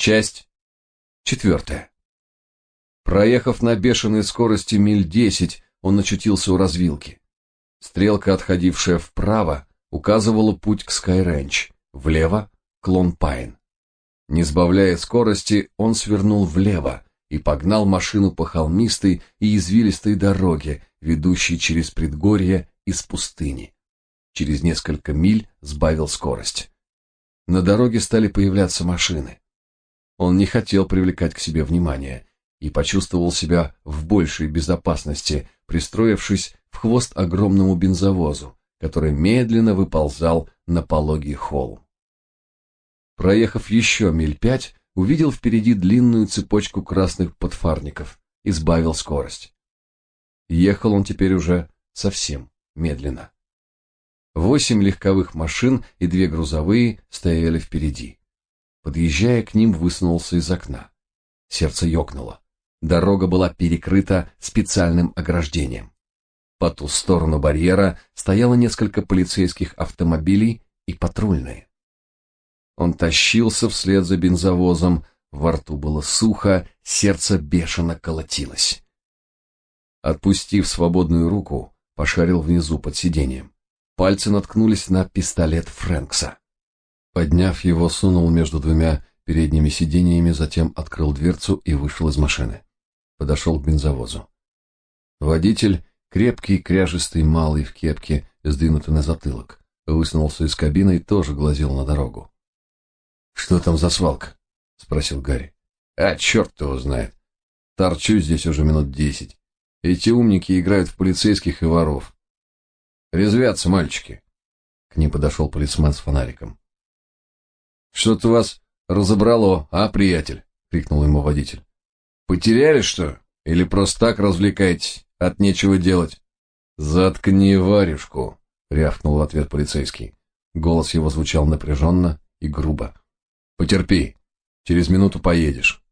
Часть четвертая. Проехав на бешеной скорости миль десять, он очутился у развилки. Стрелка, отходившая вправо, указывала путь к Скайренч, влево — к Лонпайн. Не сбавляя скорости, он свернул влево и погнал машину по холмистой и извилистой дороге, ведущей через предгорье из пустыни. Через несколько миль сбавил скорость. На дороге стали появляться машины. Он не хотел привлекать к себе внимание и почувствовал себя в большей безопасности, пристроившись в хвост огромному бензовозу, который медленно выползал на пологий холм. Проехав еще миль пять, увидел впереди длинную цепочку красных подфарников и сбавил скорость. Ехал он теперь уже совсем медленно. Восемь легковых машин и две грузовые стояли впереди. Подъезжая к ним, высунулся из окна. Сердце ёкнуло. Дорога была перекрыта специальным ограждением. По ту сторону барьера стояло несколько полицейских автомобилей и патрульные. Он тащился вслед за бензовозом, во рту было сухо, сердце бешено колотилось. Отпустив свободную руку, пошарил внизу под сиденьем. Пальцы наткнулись на пистолет Фрэнкса. Подняв его, сунул между двумя передними сиденьями, затем открыл дверцу и вышел из машины. Подошел к бензовозу. Водитель, крепкий, кряжистый, малый в кепке, сдвинутый на затылок, высунулся из кабины и тоже глазел на дорогу. «Что там за свалка?» — спросил Гарри. «А, черт его знает. Торчу здесь уже минут десять. Эти умники играют в полицейских и воров. Резвятся мальчики». К ним подошел полисмен с фонариком. Что-то вас разобрало, а, приятель? крикнул ему водитель. Потеряли что? Или просто так развлекаетесь? От нечего делать. Заткни варежку, рявкнул в ответ полицейский. Голос его звучал напряженно и грубо. Потерпи, через минуту поедешь.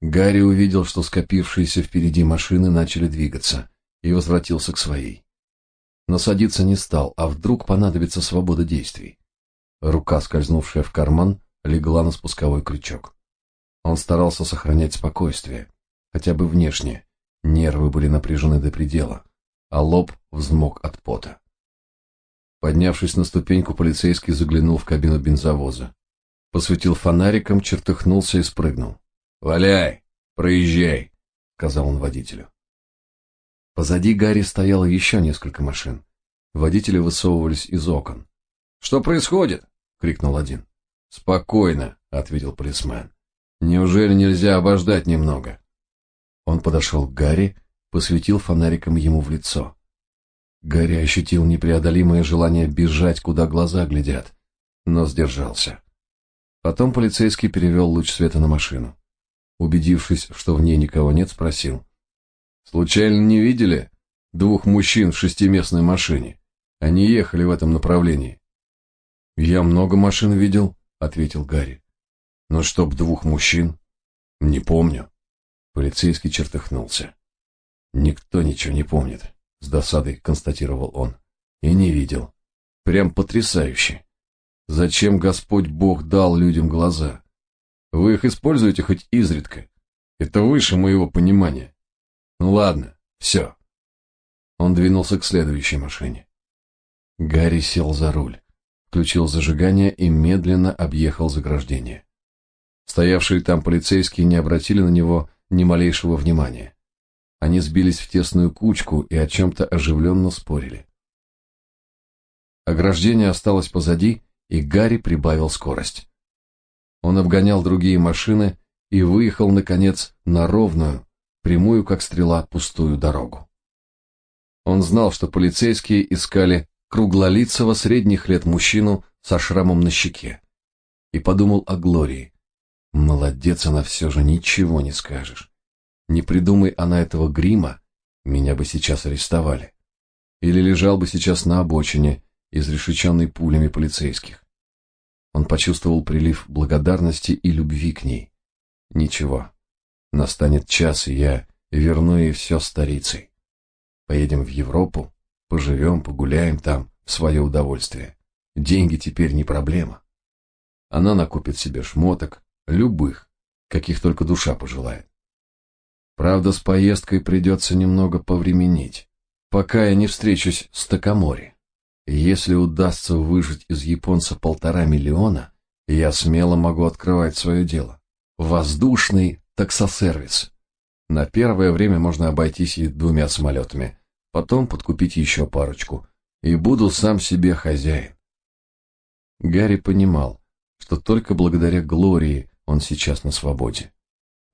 Гарри увидел, что скопившиеся впереди машины начали двигаться, и возвратился к своей. Но садиться не стал, а вдруг понадобится свобода действий. Рука, скользнувшая в карман, легла на спусковой крючок. Он старался сохранять спокойствие, хотя бы внешне. Нервы были напряжены до предела, а лоб взмок от пота. Поднявшись на ступеньку, полицейский заглянул в кабину бензовоза. Посветил фонариком, чертыхнулся и спрыгнул. «Валяй! Проезжай!» — сказал он водителю. Позади Гарри стояло еще несколько машин. Водители высовывались из окон. «Что происходит?» — крикнул один. «Спокойно», — ответил полисмен. «Неужели нельзя обождать немного?» Он подошел к Гарри, посветил фонариком ему в лицо. Гарри ощутил непреодолимое желание бежать, куда глаза глядят, но сдержался. Потом полицейский перевел луч света на машину. Убедившись, что в ней никого нет, спросил. «Случайно не видели двух мужчин в шестиместной машине? Они ехали в этом направлении». «Я много машин видел», — ответил Гарри. «Но чтоб двух мужчин? Не помню». Полицейский чертыхнулся. «Никто ничего не помнит», — с досадой констатировал он. «И не видел. Прям потрясающе. Зачем Господь Бог дал людям глаза? Вы их используете хоть изредка. Это выше моего понимания. Ну ладно, все». Он двинулся к следующей машине. Гарри сел за руль включил зажигание и медленно объехал заграждение. Стоявшие там полицейские не обратили на него ни малейшего внимания. Они сбились в тесную кучку и о чем-то оживленно спорили. Ограждение осталось позади, и Гарри прибавил скорость. Он обгонял другие машины и выехал, наконец, на ровную, прямую, как стрела, пустую дорогу. Он знал, что полицейские искали круглолицего средних лет мужчину со шрамом на щеке. И подумал о Глории. Молодец она все же, ничего не скажешь. Не придумай она этого грима, меня бы сейчас арестовали. Или лежал бы сейчас на обочине, изрешеченный пулями полицейских. Он почувствовал прилив благодарности и любви к ней. Ничего, настанет час, и я верну ей все старицей. Поедем в Европу, Поживем, погуляем там в свое удовольствие. Деньги теперь не проблема. Она накупит себе шмоток, Любых, каких только душа пожелает. Правда, с поездкой придется немного повременить, пока я не встречусь с Такамори. Если удастся выжить из японца полтора миллиона, я смело могу открывать свое дело. Воздушный таксосервис. На первое время можно обойтись и двумя самолетами, потом подкупить еще парочку, и буду сам себе хозяин. Гарри понимал, что только благодаря Глории он сейчас на свободе.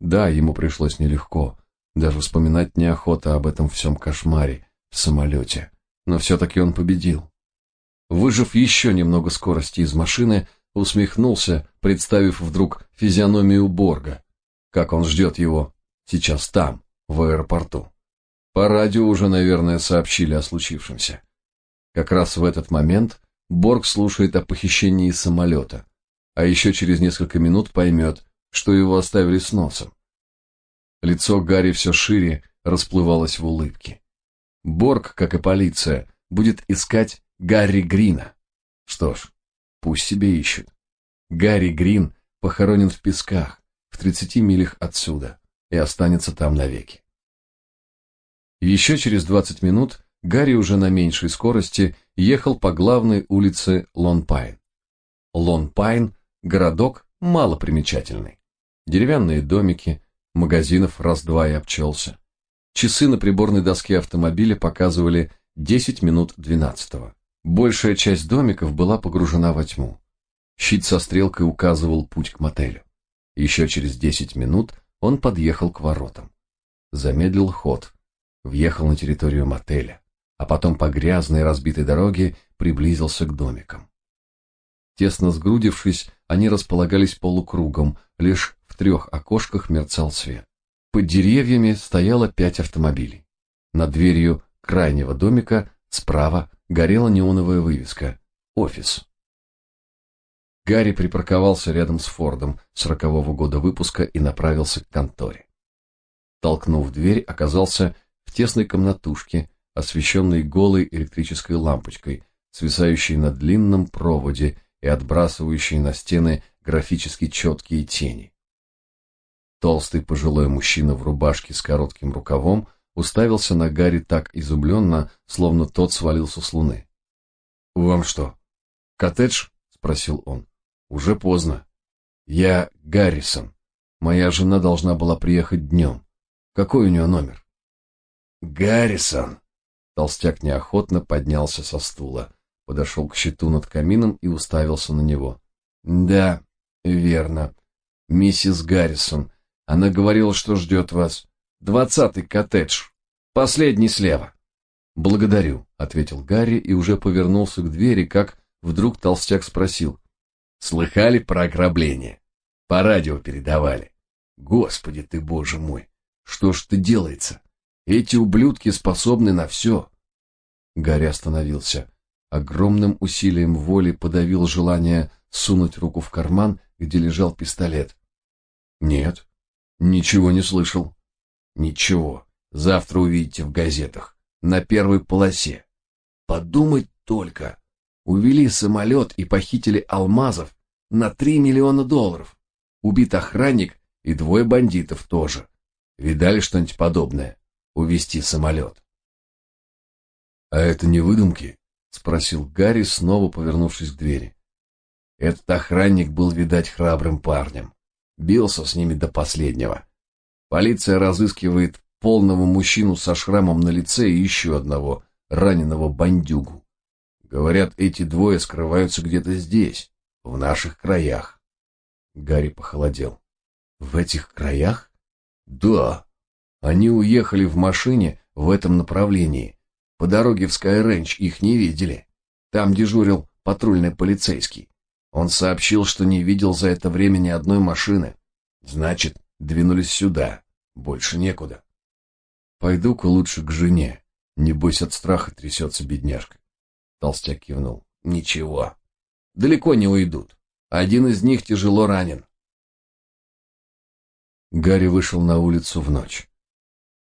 Да, ему пришлось нелегко, даже вспоминать неохота об этом всем кошмаре в самолете, но все-таки он победил. Выжив еще немного скорости из машины, усмехнулся, представив вдруг физиономию Борга, как он ждет его сейчас там, в аэропорту. По радио уже, наверное, сообщили о случившемся. Как раз в этот момент Борг слушает о похищении самолета, а еще через несколько минут поймет, что его оставили с носом. Лицо Гарри все шире расплывалось в улыбке. Борг, как и полиция, будет искать Гарри Грина. Что ж, пусть себе ищут. Гарри Грин похоронен в песках, в 30 милях отсюда, и останется там навеки. Еще через 20 минут Гарри уже на меньшей скорости ехал по главной улице Лон-Пайн. Лон-Пайн – городок малопримечательный. Деревянные домики, магазинов раз-два и обчелся. Часы на приборной доске автомобиля показывали 10 минут 12 Большая часть домиков была погружена во тьму. Щит со стрелкой указывал путь к мотелю. Еще через 10 минут он подъехал к воротам. Замедлил ход, въехал на территорию мотеля а потом по грязной разбитой дороге приблизился к домикам. Тесно сгрудившись, они располагались полукругом, лишь в трех окошках мерцал свет. Под деревьями стояло пять автомобилей. Над дверью крайнего домика справа горела неоновая вывеска «Офис». Гарри припарковался рядом с Фордом сорокового года выпуска и направился к конторе. Толкнув дверь, оказался тесной комнатушке, освещенный голой электрической лампочкой, свисающей на длинном проводе и отбрасывающей на стены графически четкие тени. Толстый пожилой мужчина в рубашке с коротким рукавом уставился на Гарри так изумленно, словно тот свалился с луны. «Вам что, коттедж?» — спросил он. «Уже поздно. Я Гаррисон. Моя жена должна была приехать днем. Какой у нее номер?» «Гаррисон!» Толстяк неохотно поднялся со стула, подошел к щиту над камином и уставился на него. «Да, верно. Миссис Гаррисон. Она говорила, что ждет вас. Двадцатый коттедж. Последний слева». «Благодарю», — ответил Гарри и уже повернулся к двери, как вдруг толстяк спросил. «Слыхали про ограбление? По радио передавали. Господи ты, боже мой, что ж ты делается? Эти ублюдки способны на все. Гарри остановился. Огромным усилием воли подавил желание сунуть руку в карман, где лежал пистолет. Нет, ничего не слышал. Ничего. Завтра увидите в газетах. На первой полосе. Подумать только. Увели самолет и похитили алмазов на три миллиона долларов. Убит охранник и двое бандитов тоже. Видали что-нибудь подобное? Увести самолет. «А это не выдумки?» — спросил Гарри, снова повернувшись к двери. Этот охранник был, видать, храбрым парнем. Бился с ними до последнего. Полиция разыскивает полного мужчину со шрамом на лице и еще одного, раненого бандюгу. Говорят, эти двое скрываются где-то здесь, в наших краях. Гарри похолодел. В этих краях? Да, они уехали в машине в этом направлении. По дороге в Скайренч их не видели. Там дежурил патрульный полицейский. Он сообщил, что не видел за это время ни одной машины. Значит, двинулись сюда. Больше некуда. Пойду-ка лучше к жене. Небось от страха трясется бедняжка. Толстяк кивнул. Ничего. Далеко не уйдут. Один из них тяжело ранен. Гарри вышел на улицу в ночь.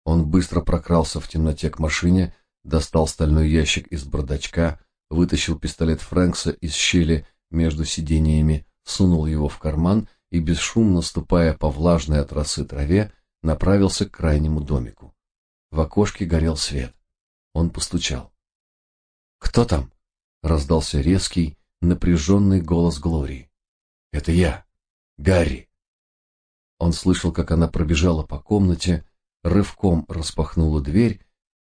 Он быстро прокрался в темноте к машине, достал стальной ящик из бардачка, вытащил пистолет Фрэнкса из щели между сидениями, сунул его в карман и, бесшумно ступая по влажной от росы траве, направился к крайнему домику. В окошке горел свет. Он постучал. «Кто там?» — раздался резкий, напряженный голос Глории. «Это я, Гарри». Он слышал, как она пробежала по комнате, рывком распахнула дверь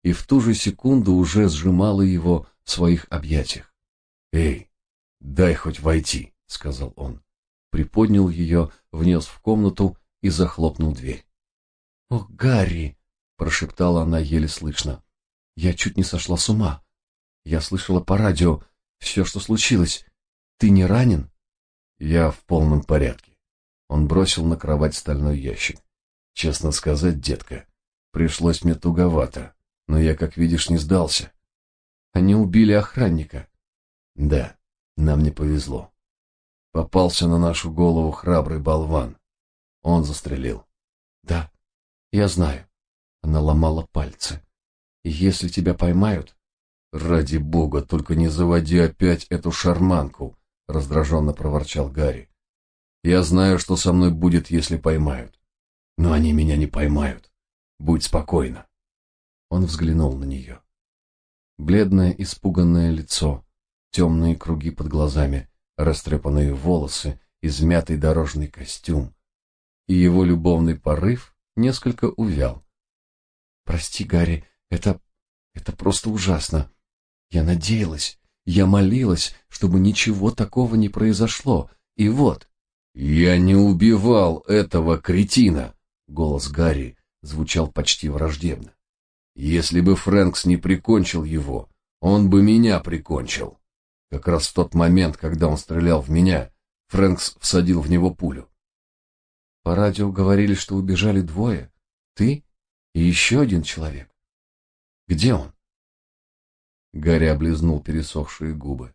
и в ту же секунду уже сжимала его в своих объятиях. «Эй, дай хоть войти», — сказал он. Приподнял ее, внес в комнату и захлопнул дверь. «О, Гарри!» — прошептала она еле слышно. «Я чуть не сошла с ума. Я слышала по радио все, что случилось. Ты не ранен?» «Я в полном порядке». Он бросил на кровать стальной ящик. «Честно сказать, детка, пришлось мне туговато, но я, как видишь, не сдался». «Они убили охранника». «Да, нам не повезло. Попался на нашу голову храбрый болван. Он застрелил». «Да, я знаю». Она ломала пальцы. «Если тебя поймают...» «Ради бога, только не заводи опять эту шарманку», — раздраженно проворчал Гарри. «Я знаю, что со мной будет, если поймают. Но они меня не поймают. Будь спокойна». Он взглянул на нее. Бледное, испуганное лицо, темные круги под глазами, растрепанные волосы, измятый дорожный костюм. И его любовный порыв несколько увял. «Прости, Гарри, это... это просто ужасно. Я надеялась, я молилась, чтобы ничего такого не произошло, и вот...» «Я не убивал этого кретина!» Голос Гарри звучал почти враждебно. «Если бы Фрэнкс не прикончил его, он бы меня прикончил. Как раз в тот момент, когда он стрелял в меня, Фрэнкс всадил в него пулю. По радио говорили, что убежали двое. Ты и еще один человек. Где он? Гарри облизнул пересохшие губы.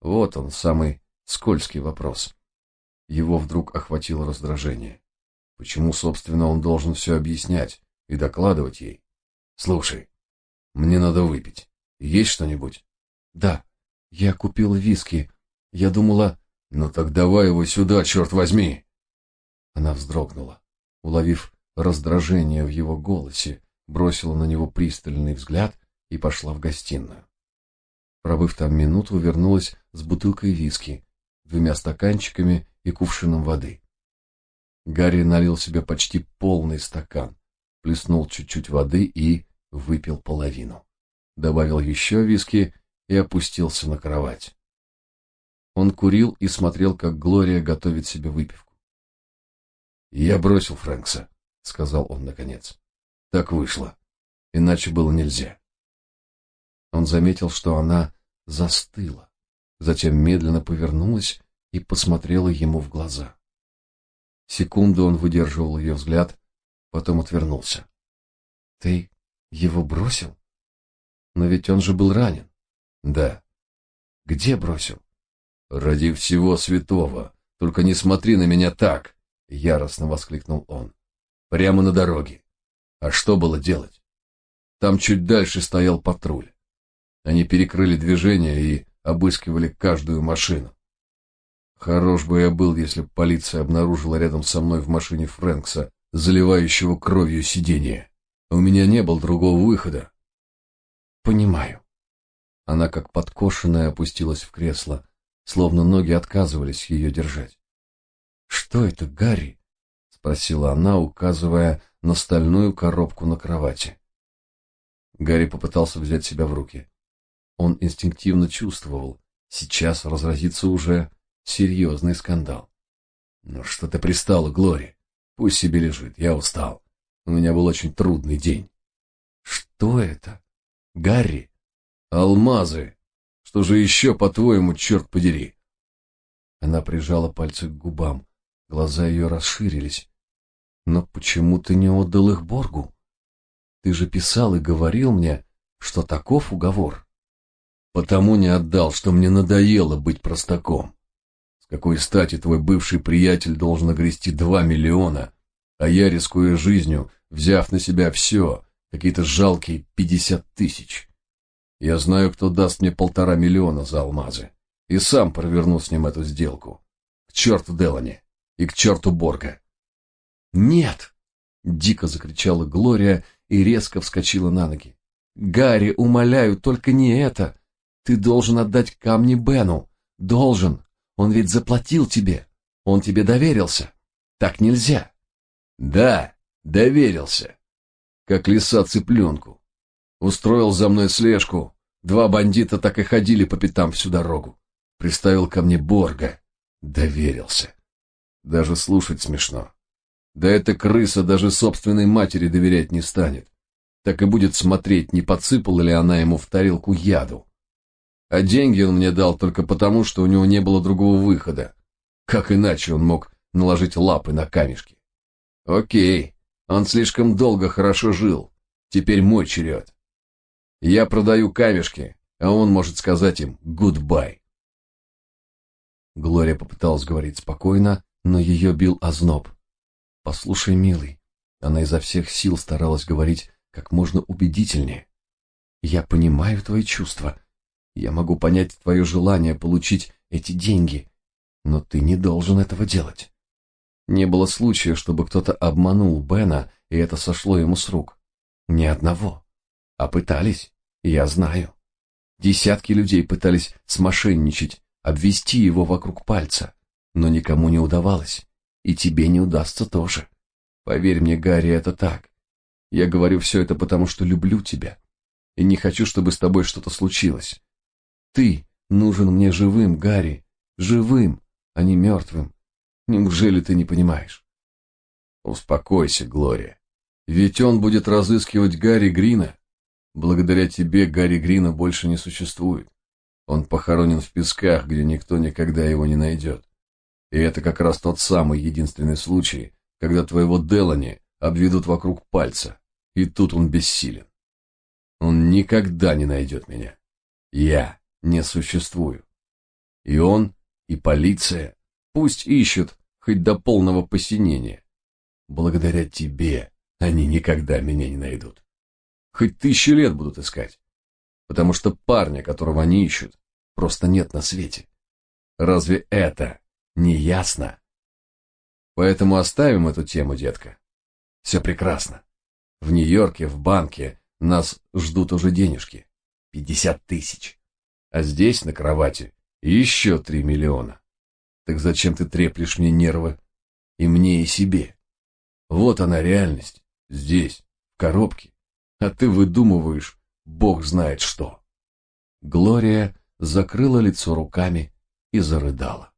Вот он, самый скользкий вопрос. Его вдруг охватило раздражение. Почему, собственно, он должен все объяснять и докладывать ей? Слушай, мне надо выпить. Есть что-нибудь? Да, я купил виски. Я думала... Ну так давай его сюда, черт возьми! Она вздрогнула, уловив раздражение в его голосе, бросила на него пристальный взгляд и пошла в гостиную. Пробыв там минуту, вернулась с бутылкой виски, двумя стаканчиками и кувшином воды. Гарри налил себе почти полный стакан, плеснул чуть-чуть воды и выпил половину. Добавил еще виски и опустился на кровать. Он курил и смотрел, как Глория готовит себе выпивку. «Я бросил Фрэнкса», — сказал он наконец. «Так вышло. Иначе было нельзя». Он заметил, что она застыла, затем медленно повернулась и посмотрела ему в глаза. Секунду он выдерживал ее взгляд, потом отвернулся. «Ты его бросил? Но ведь он же был ранен». «Да». «Где бросил?» «Ради всего святого! Только не смотри на меня так!» — яростно воскликнул он. «Прямо на дороге. А что было делать? Там чуть дальше стоял патруль. Они перекрыли движение и обыскивали каждую машину. Хорош бы я был, если бы полиция обнаружила рядом со мной в машине Фрэнкса, заливающего кровью сиденье. У меня не было другого выхода. Понимаю. Она как подкошенная опустилась в кресло, словно ноги отказывались ее держать. «Что это, Гарри?» — спросила она, указывая на стальную коробку на кровати. Гарри попытался взять себя в руки. Он инстинктивно чувствовал, сейчас разразится уже серьезный скандал. «Ну что ты пристала, Глори? Пусть себе лежит, я устал. У меня был очень трудный день». «Что это? Гарри?» «Алмазы! Что же еще, по-твоему, черт подери?» Она прижала пальцы к губам. Глаза ее расширились. «Но почему ты не отдал их Боргу? Ты же писал и говорил мне, что таков уговор». «Потому не отдал, что мне надоело быть простаком. Какой стати твой бывший приятель должен огрести два миллиона, а я, рискуя жизнью, взяв на себя все, какие-то жалкие пятьдесят тысяч?» Я знаю, кто даст мне полтора миллиона за алмазы. И сам проверну с ним эту сделку. К черту Делани. И к черту Борга. «Нет!» — дико закричала Глория и резко вскочила на ноги. «Гарри, умоляю, только не это! Ты должен отдать камни Бену! Должен! Он ведь заплатил тебе! Он тебе доверился! Так нельзя!» «Да, доверился! Как лиса цыпленку! Устроил за мной слежку, два бандита так и ходили по пятам всю дорогу. Приставил ко мне Борга, доверился. Даже слушать смешно. Да эта крыса даже собственной матери доверять не станет. Так и будет смотреть, не подсыпала ли она ему в тарелку яду. А деньги он мне дал только потому, что у него не было другого выхода. Как иначе он мог наложить лапы на камешки? Окей, он слишком долго хорошо жил. Теперь мой черед. Я продаю камешки, а он может сказать им «гудбай». Глория попыталась говорить спокойно, но ее бил озноб. «Послушай, милый», она изо всех сил старалась говорить как можно убедительнее. «Я понимаю твои чувства. Я могу понять твое желание получить эти деньги, но ты не должен этого делать. Не было случая, чтобы кто-то обманул Бена, и это сошло ему с рук. Ни одного. А пытались, я знаю. Десятки людей пытались смошенничать, обвести его вокруг пальца, но никому не удавалось, и тебе не удастся тоже. Поверь мне, Гарри, это так. Я говорю все это потому, что люблю тебя, и не хочу, чтобы с тобой что-то случилось. Ты нужен мне живым, Гарри, живым, а не мертвым. Неужели ты не понимаешь? Успокойся, Глория. Ведь он будет разыскивать Гарри Грина. Благодаря тебе Гарри Грина больше не существует. Он похоронен в песках, где никто никогда его не найдет. И это как раз тот самый единственный случай, когда твоего Делани обведут вокруг пальца, и тут он бессилен. Он никогда не найдет меня. Я не существую. И он, и полиция пусть ищут хоть до полного посинения. Благодаря тебе они никогда меня не найдут. Хоть тысячи лет будут искать потому что парня, которого они ищут, просто нет на свете. Разве это не ясно? Поэтому оставим эту тему, детка. Все прекрасно. В Нью-Йорке, в банке, нас ждут уже денежки. Пятьдесят тысяч. А здесь, на кровати, еще три миллиона. Так зачем ты треплешь мне нервы? И мне, и себе. Вот она реальность. Здесь, в коробке. А ты выдумываешь, Бог знает что. Глория закрыла лицо руками и зарыдала.